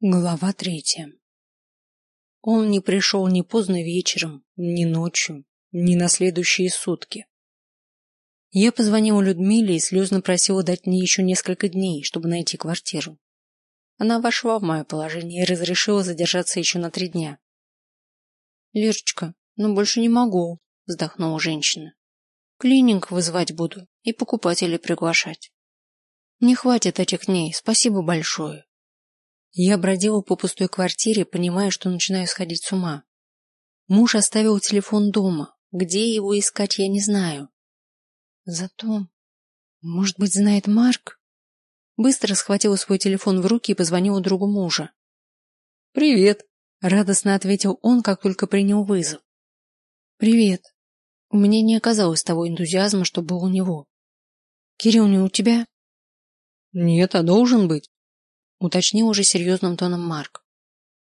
Глава третья. Он не пришел ни поздно вечером, ни ночью, ни на следующие сутки. Я позвонила Людмиле и слезно просила дать мне еще несколько дней, чтобы найти квартиру. Она вошла в мое положение и разрешила задержаться еще на три дня. Лерочка, ну больше не могу, вздохнула женщина. Клининг вызывать буду и покупателей приглашать. Не хватит этих дней, спасибо большое. Я бродила по пустой квартире, понимая, что начинаю сходить с ума. Муж оставил телефон дома. Где его искать, я не знаю. Зато, может быть, знает Марк? Быстро схватила свой телефон в руки и позвонила другу мужа. Привет, радостно ответил он, как только принял вызов. Привет. У меня не оказалось того энтузиазма, что был у него. Кирилл, не у тебя? Нет, а должен быть уточнил уже серьезным тоном Марк.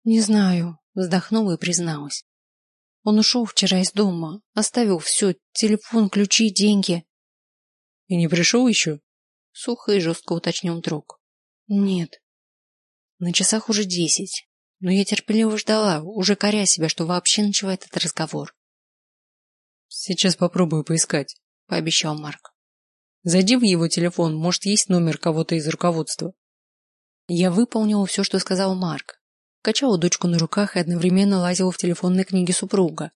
Не знаю, вздохнула и призналась. Он ушел вчера из дома, оставил все, телефон, ключи, деньги. И не пришел еще? Сухо и жестко уточнил друг. Нет. На часах уже десять, но я терпеливо ждала, уже коря себя, что вообще начинает этот разговор. Сейчас попробую поискать, пообещал Марк. Зайди в его телефон, может, есть номер кого-то из руководства. Я выполнила все, что сказал Марк. Качала дочку на руках и одновременно лазила в телефонной книге супруга.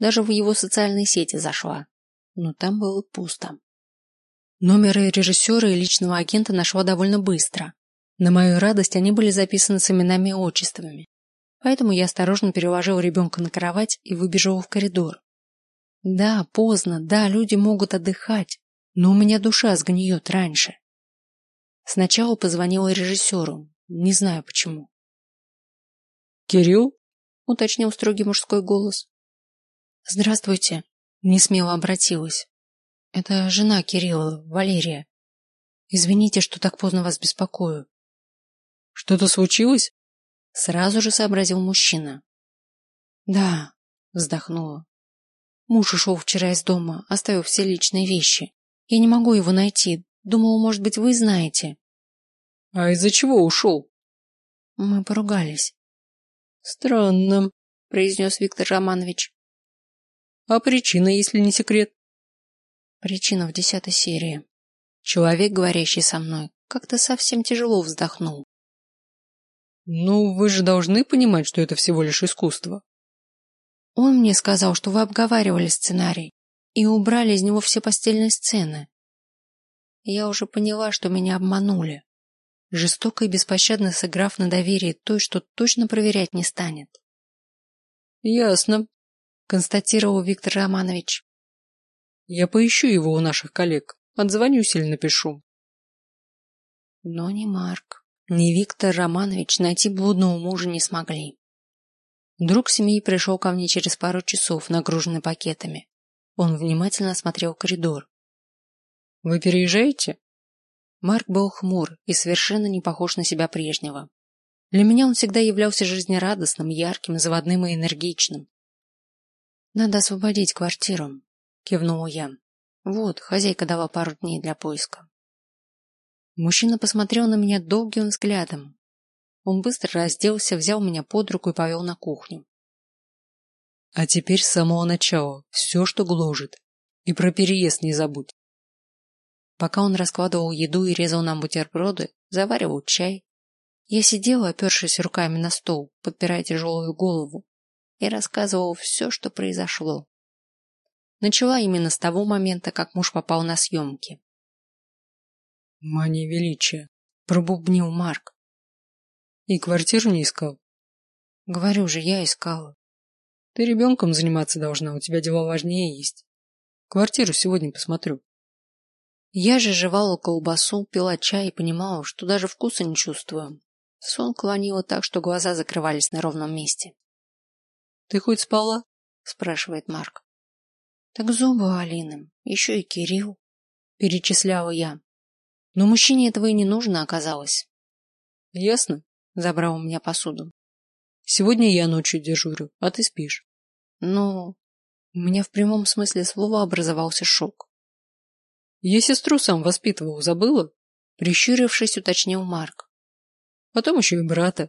Даже в его социальные сети зашла. Но там было пусто. Номеры режиссера и личного агента нашла довольно быстро. На мою радость они были записаны с именами и отчествами. Поэтому я осторожно переложила ребенка на кровать и выбежала в коридор. Да, поздно, да, люди могут отдыхать, но у меня душа сгниет раньше. Сначала позвонила режиссеру, не знаю почему. Кирилл? уточнил строгий мужской голос. Здравствуйте, не смело обратилась. Это жена Кирилла, Валерия. Извините, что так поздно вас беспокою. Что-то случилось? Сразу же сообразил мужчина. Да, вздохнула. Муж ушел вчера из дома, оставив все личные вещи. Я не могу его найти, Думал, может быть, вы знаете. А из-за чего ушел? Мы поругались. Странно, произнес Виктор Романович. А причина, если не секрет? Причина в десятой серии. Человек, говорящий со мной, как-то совсем тяжело вздохнул. Ну, вы же должны понимать, что это всего лишь искусство. Он мне сказал, что вы обговаривали сценарий и убрали из него все постельные сцены. Я уже поняла, что меня обманули, жестоко и беспощадно сыграв на доверии той, что точно проверять не станет. Ясно, констатировал Виктор Романович. Я поищу его у наших коллег, отзвонюсь или напишу. Но ни Марк, ни Виктор Романович найти блудного мужа не смогли. Друг семьи пришел ко мне через пару часов, нагруженный пакетами. Он внимательно осмотрел коридор, вы переезжаете? Марк был хмур и совершенно не похож на себя прежнего. Для меня он всегда являлся жизнерадостным, ярким, заводным и энергичным. Надо освободить квартиру, кивнула я. Вот, хозяйка дала пару дней для поиска. Мужчина посмотрел на меня долгим взглядом. Он быстро разделся, взял меня под руку и повел на кухню. А теперь с самого начала все, что гложет, и про переезд не забудь. Пока он раскладывал еду и резал нам бутерброды, заваривал чай, я сидела, опершись руками на стол, подпирая тяжелую голову, и рассказывала все, что произошло. Начала именно с того момента, как муж попал на съемки. Мания величия, пробубнил Марк. И квартиру не искал. Говорю же, я искала. Ты ребенком заниматься должна, у тебя дела важнее есть. Квартиру сегодня посмотрю. Я же жевала колбасу, пила чай и понимала, что даже вкуса не чувствую. Сон клонило так, что глаза закрывались на ровном месте. Ты хоть спала? спрашивает Марк. Так зубы Алины, еще и Кирилл, перечисляла я. Но мужчине этого и не нужно оказалось. Ясно, забрал у меня посуду. Сегодня я ночью дежурю, а ты спишь. Ну, у меня в прямом смысле слова образовался шок. Я сестру сам воспитывал, забыла? Прищурившись, уточнил Марк. Потом еще и брата.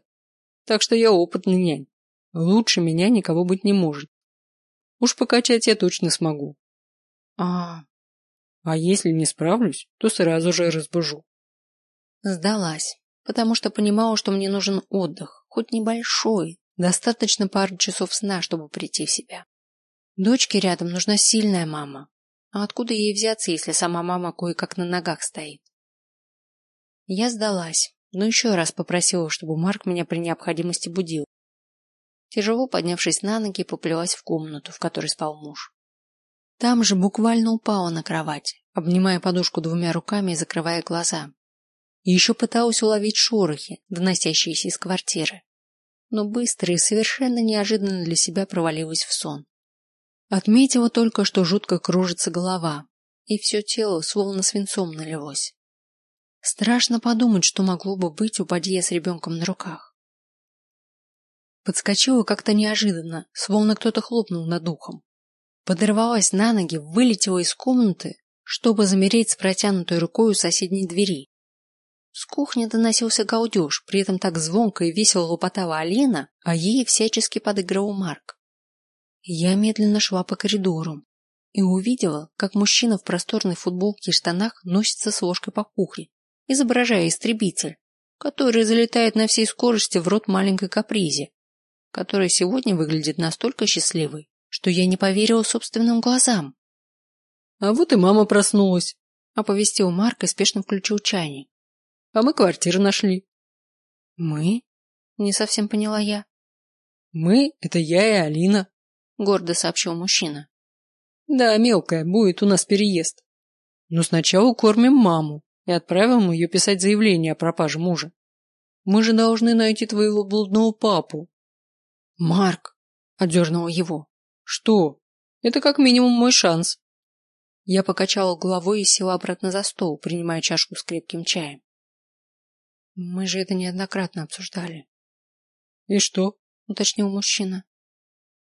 Так что я опытный нянь. Лучше меня никого быть не может. Уж покачать я точно смогу. А, А если не справлюсь, то сразу же разбужу. сдалась, потому что понимала, что мне нужен отдых, хоть небольшой, достаточно пары часов сна, чтобы прийти в себя. Дочке рядом нужна сильная мама. А откуда ей взяться, если сама мама кое-как на ногах стоит? Я сдалась, но еще раз попросила, чтобы Марк меня при необходимости будил. Тяжело поднявшись на ноги, поплелась в комнату, в которой спал муж. Там же буквально упала на кровать, обнимая подушку двумя руками и закрывая глаза. И еще пыталась уловить шорохи, доносящиеся из квартиры. Но быстро и совершенно неожиданно для себя провалилась в сон. Отметила только, что жутко кружится голова, и все тело словно свинцом налилось. Страшно подумать, что могло бы быть, упади я с ребенком на руках. Подскочила как-то неожиданно, словно кто-то хлопнул над ухом. Подорвалась на ноги, вылетела из комнаты, чтобы замереть с протянутой рукой у соседней двери. С кухни доносился гаудеж, при этом так звонко и весело лопотала Алина, а ей всячески подыгрывал Марк. Я медленно шла по коридору и увидела, как мужчина в просторной футболке и штанах носится с ложкой по кухне, изображая истребитель, который залетает на всей скорости в рот маленькой капризе, которая сегодня выглядит настолько счастливой, что я не поверила собственным глазам. А вот и мама проснулась. Оповестил Марк и спешно включил чайник. А мы квартиру нашли. Мы? Не совсем поняла я. Мы – это я и Алина. Гордо сообщил мужчина. Да, мелкая, будет у нас переезд. Но сначала кормим маму и отправим ее писать заявление о пропаже мужа. Мы же должны найти твоего блудного папу. Марк, одернула его. Что? Это как минимум мой шанс. Я покачала головой и села обратно за стол, принимая чашку с крепким чаем. Мы же это неоднократно обсуждали. И что? уточнил мужчина.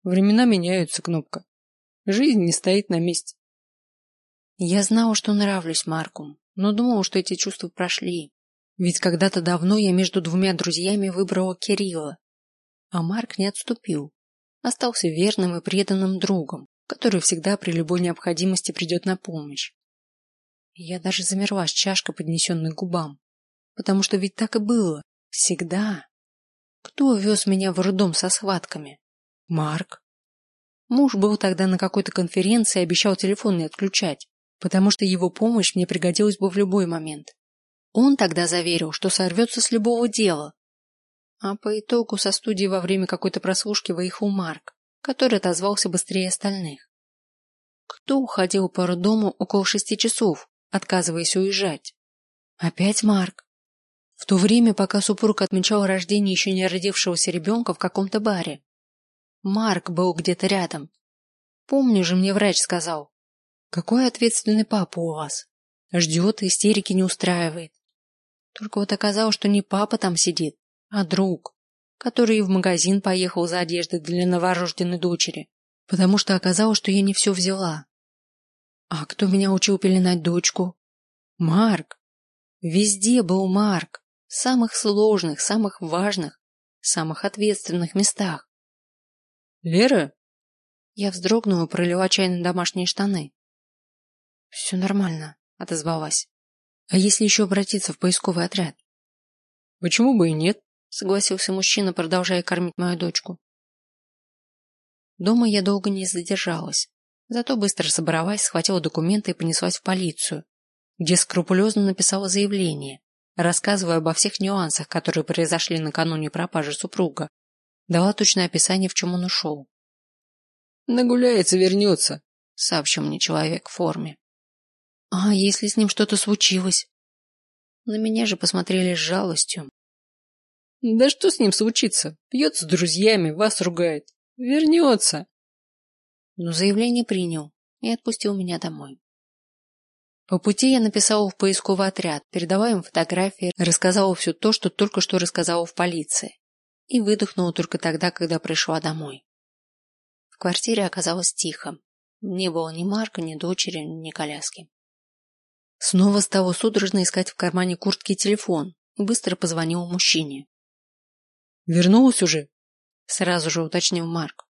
Времена меняются, кнопка. Жизнь не стоит на месте. Я знала, что нравлюсь Марку, но думала, что эти чувства прошли. Ведь когда-то давно я между двумя друзьями выбрала Кирилла, а Марк не отступил, остался верным и преданным другом, который всегда при любой необходимости придет на помощь. Я даже замерла с чашкой, поднесенной к губам, потому что ведь так и было, всегда. Кто вез меня в роддом со схватками? Марк. Муж был тогда на какой-то конференции и обещал телефон не отключать, потому что его помощь мне пригодилась бы в любой момент. Он тогда заверил, что сорвется с любого дела, а по итогу со студии во время какой-то прослушки выехал Марк, который отозвался быстрее остальных. Кто уходил по роддому около шести часов, отказываясь уезжать? Опять Марк. В то время, пока супруг отмечал рождение еще не родившегося ребенка в каком-то баре. Марк был где-то рядом. Помню же, мне врач сказал, какой ответственный папа у вас. Ждет истерики не устраивает. Только вот оказалось, что не папа там сидит, а друг, который в магазин поехал за одеждой для новорожденной дочери, потому что оказалось, что я не все взяла. А кто меня учил пеленать дочку? Марк. Везде был Марк. В самых сложных, самых важных, самых ответственных местах. Лера? Я вздрогнула пролила чай на домашние штаны. Все нормально, отозвалась. А если еще обратиться в поисковый отряд? Почему бы и нет? согласился мужчина, продолжая кормить мою дочку. Дома я долго не задержалась, зато быстро собралась, схватила документы и понеслась в полицию, где скрупулезно написала заявление, рассказывая обо всех нюансах, которые произошли накануне пропажи супруга. Дала точное описание, в чем он ушел. Нагуляется, вернется, сообщил мне человек в форме. А если с ним что-то случилось? На меня же посмотрели с жалостью, да что с ним случится? Пьет с друзьями, вас ругает. Вернется. Но заявление принял и отпустил меня домой. По пути я написала в поисковый отряд, передавая им фотографии, рассказала все то, что только что рассказала в полиции, и выдохнула только тогда, когда пришла домой. В квартире оказалось тихо. Не было ни Марка, ни дочери, ни коляски. Снова стала судорожно искать в кармане куртки телефон и быстро позвонила мужчине. Вернулась уже? Сразу же уточнил Марк.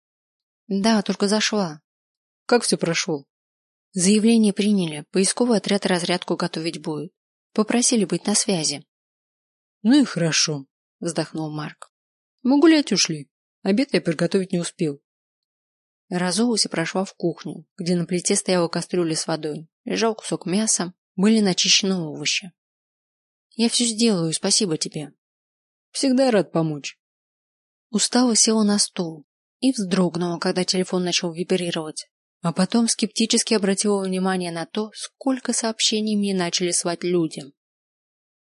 Да, только зашла. Как все прошло? Заявление приняли, поисковый отряд разрядку готовить будет. Попросили быть на связи. Ну и хорошо, вздохнул Марк. Мы гулять ушли. Обед я приготовить не успел. Разулась и прошла в кухню, где на плите стояла кастрюля с водой, лежал кусок мяса, были начищены овощи. Я все сделаю, спасибо тебе. Всегда рад помочь. Устала села на стул и вздрогнула, когда телефон начал вибрировать, а потом скептически обратила внимание на то, сколько сообщений мне начали свать людям.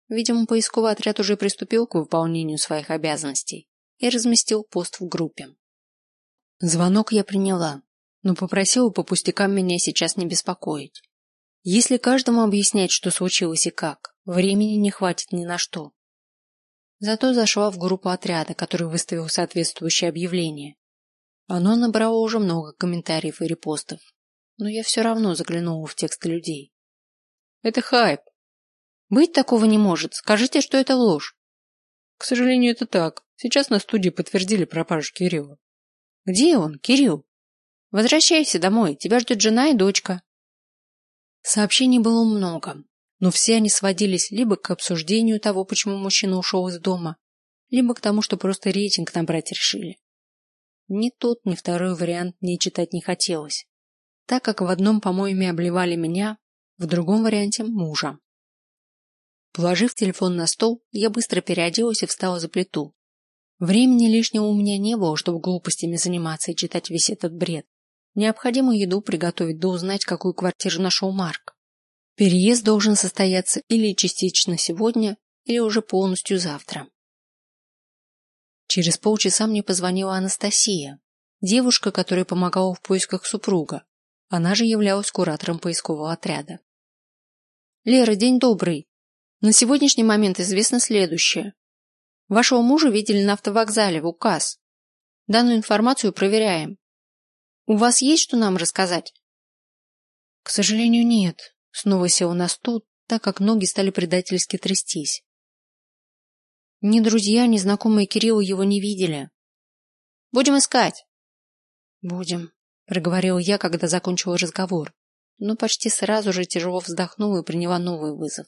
Видимо, поисковый отряд уже приступил к выполнению своих обязанностей и разместил пост в группе. Звонок я приняла, но попросила по пустякам меня сейчас не беспокоить. Если каждому объяснять, что случилось и как, времени не хватит ни на что. Зато зашла в группу отряда, который выставил соответствующее объявление. Оно набрало уже много комментариев и репостов, но я все равно заглянула в тексты людей. Это хайп. Быть такого не может. Скажите, что это ложь. К сожалению, это так. Сейчас на студии подтвердили пропажу Кирилла. Где он, Кирилл? Возвращайся домой, тебя ждет жена и дочка. Сообщений было много, но все они сводились либо к обсуждению того, почему мужчина ушел из дома, либо к тому, что просто рейтинг набрать решили. Ни тот, ни второй вариант мне читать не хотелось, так как в одном по-моему обливали меня, в другом варианте мужа. Положив телефон на стол, я быстро переоделась и встала за плиту. Времени лишнего у меня не было, чтобы глупостями заниматься и читать весь этот бред. Необходимо еду приготовить да узнать, какую квартиру нашел Марк. Переезд должен состояться или частично сегодня, или уже полностью завтра. Через полчаса мне позвонила Анастасия, девушка, которая помогала в поисках супруга. Она же являлась куратором поискового отряда. Лера, день добрый. На сегодняшний момент известно следующее. Вашего мужа видели на автовокзале в указ. Данную информацию проверяем. У вас есть что нам рассказать? К сожалению, нет. Снова сел на стул, так как ноги стали предательски трястись. Ни друзья, ни знакомые Кирилла его не видели. Будем искать. Будем, проговорил я, когда закончил разговор, но почти сразу же тяжело вздохнула и приняла новый вызов.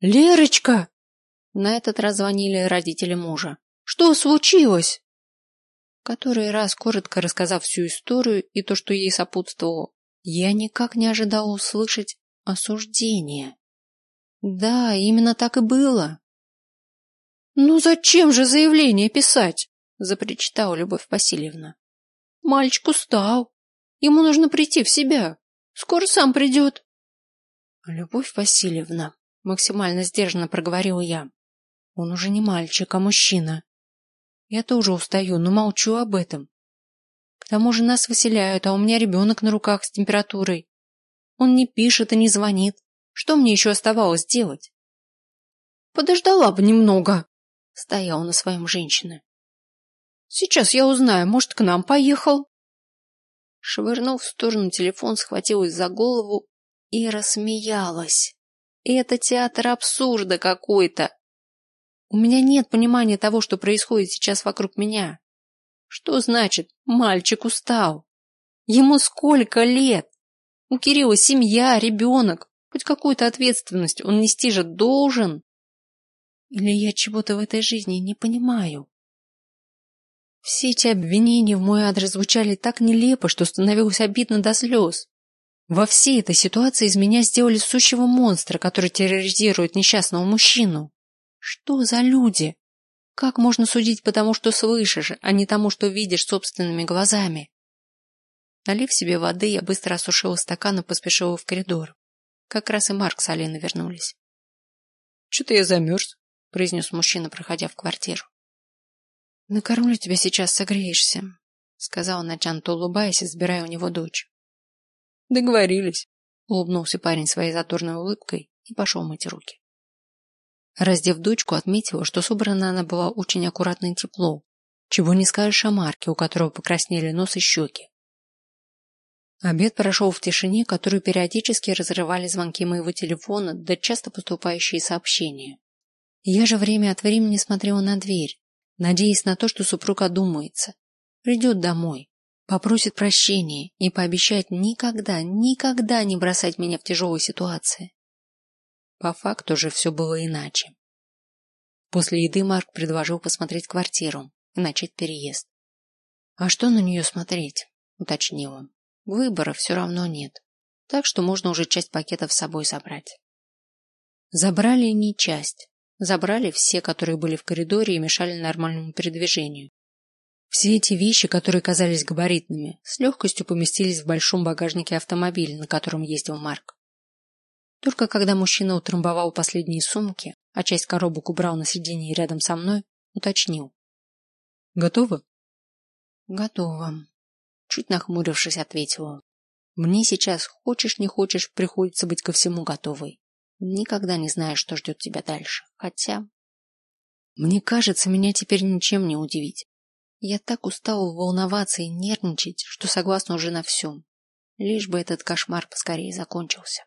Лерочка! На этот раз звонили родители мужа. Что случилось? Который раз коротко рассказав всю историю и то, что ей сопутствовало, я никак не ожидал услышать осуждение. Да, именно так и было. Ну зачем же заявление писать? запричитала Любовь Васильевна. Мальчик устал. Ему нужно прийти в себя. Скоро сам придет. Любовь Васильевна, максимально сдержанно проговорил я. Он уже не мальчик, а мужчина. Я тоже устаю, но молчу об этом. К тому же нас выселяют, а у меня ребенок на руках с температурой. Он не пишет и не звонит. Что мне еще оставалось делать? Подождала бы немного, стояла на своем женщина. Сейчас я узнаю, может, к нам поехал. Швырнув в сторону телефон, схватилась за голову и рассмеялась. Это театр абсурда какой-то. У меня нет понимания того, что происходит сейчас вокруг меня. Что значит мальчик устал? Ему сколько лет? У Кирилла семья, ребенок. Хоть какую-то ответственность он нести же должен. Или я чего-то в этой жизни не понимаю? Все эти обвинения в мой адрес звучали так нелепо, что становилось обидно до слез. Во всей этой ситуации из меня сделали сущего монстра, который терроризирует несчастного мужчину. Что за люди? Как можно судить по тому, что слышишь, а не тому, что видишь собственными глазами? Налив себе воды, я быстро осушила стакан и поспешила в коридор. Как раз и Марк с Алиной вернулись. Что-то я замерз, произнес мужчина, проходя в квартиру. Накормлю тебя сейчас, согреешься, сказал натянуто улыбаясь и сбирая у него дочь. Договорились, улыбнулся парень своей задорной улыбкой и пошел мыть руки. Раздев дочку, отметила, что собрана она была очень аккуратно и тепло. Чего не скажешь о Марке, у которого покраснели нос и щеки. Обед прошел в тишине, которую периодически разрывали звонки моего телефона, да часто поступающие сообщения. Я же время от времени смотрела на дверь, надеясь на то, что супруг одумается, придет домой, попросит прощения и пообещает никогда, никогда не бросать меня в тяжелой ситуации. По факту же все было иначе. После еды Марк предложил посмотреть квартиру и начать переезд. А что на нее смотреть? уточнил он. Выбора все равно нет, так что можно уже часть пакетов с собой забрать. Забрали не часть, забрали все, которые были в коридоре и мешали нормальному передвижению. Все эти вещи, которые казались габаритными, с легкостью поместились в большом багажнике автомобиля, на котором ездил Марк. Только когда мужчина утрамбовал последние сумки, а часть коробок убрал на сиденье рядом со мной, уточнил: "Готовы?" "Готово", чуть нахмурившись, ответила. "Мне сейчас, хочешь не хочешь, приходится быть ко всему готовой. Никогда не знаешь, что ждет тебя дальше. Хотя мне кажется, меня теперь ничем не удивить. Я так устала волноваться и нервничать, что согласна уже на все, лишь бы этот кошмар поскорее закончился.